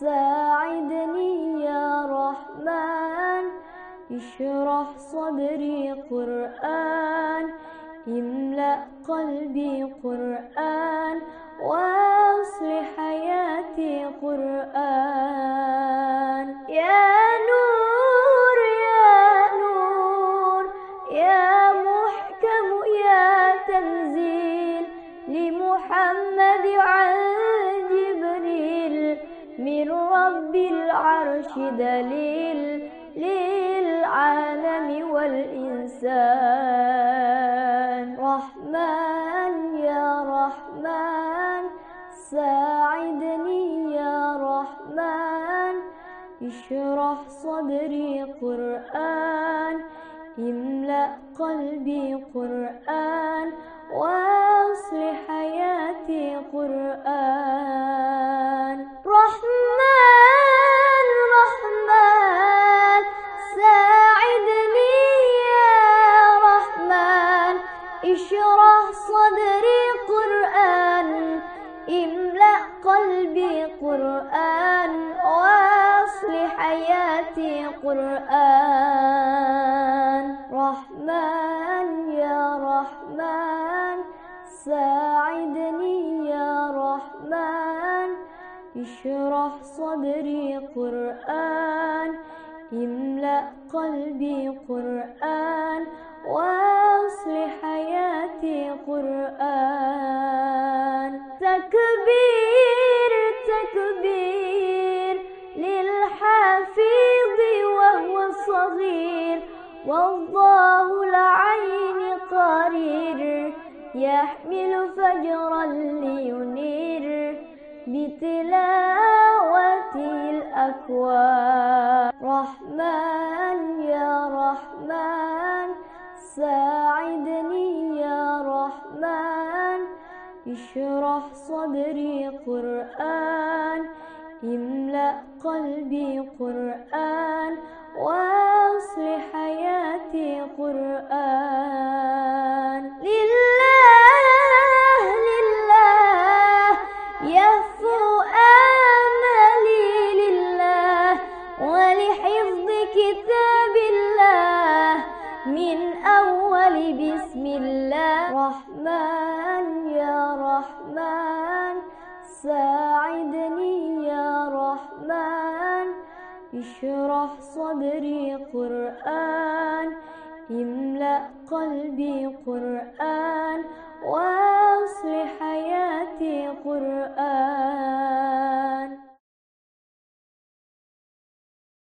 ساعدني يا رحمن اشرح صدري قرآن املأ قلبي قرآن واصلح حياتي قرآن. يا نور يا نور يا محكم يا تنزيل لمحمد عن رب العرش دليل للعالم والإنسان. رحمن يا رحمن ساعدني يا رحمن. اشرح صدري قرآن املأ قلبي قرآن. قلبي قرآن وأصلح حياتي قرآن. رحمن يا رحمن ساعدني يا رحمن. اشرح صدري قرآن املأ قلبي قرآن وأصلح حياتي قرآن. تكبير تكبير للحفيظ وهو صغير والله العين قرير يحمل فجرا لينير بتلاوته الأكوان. رحمن يا رحمن ساعدني يا رحمن اشرح صدري قرآن. املأ قلبي قرآن واصلح حياتي قرآن. لله لله يهفو آملي لله ولحفظ كتاب الله من أول بسم الله. رحمن يا رحمن ساعدني اشرح صدري قرآن املأ قلبي قرآن واصل حياتي قرآن.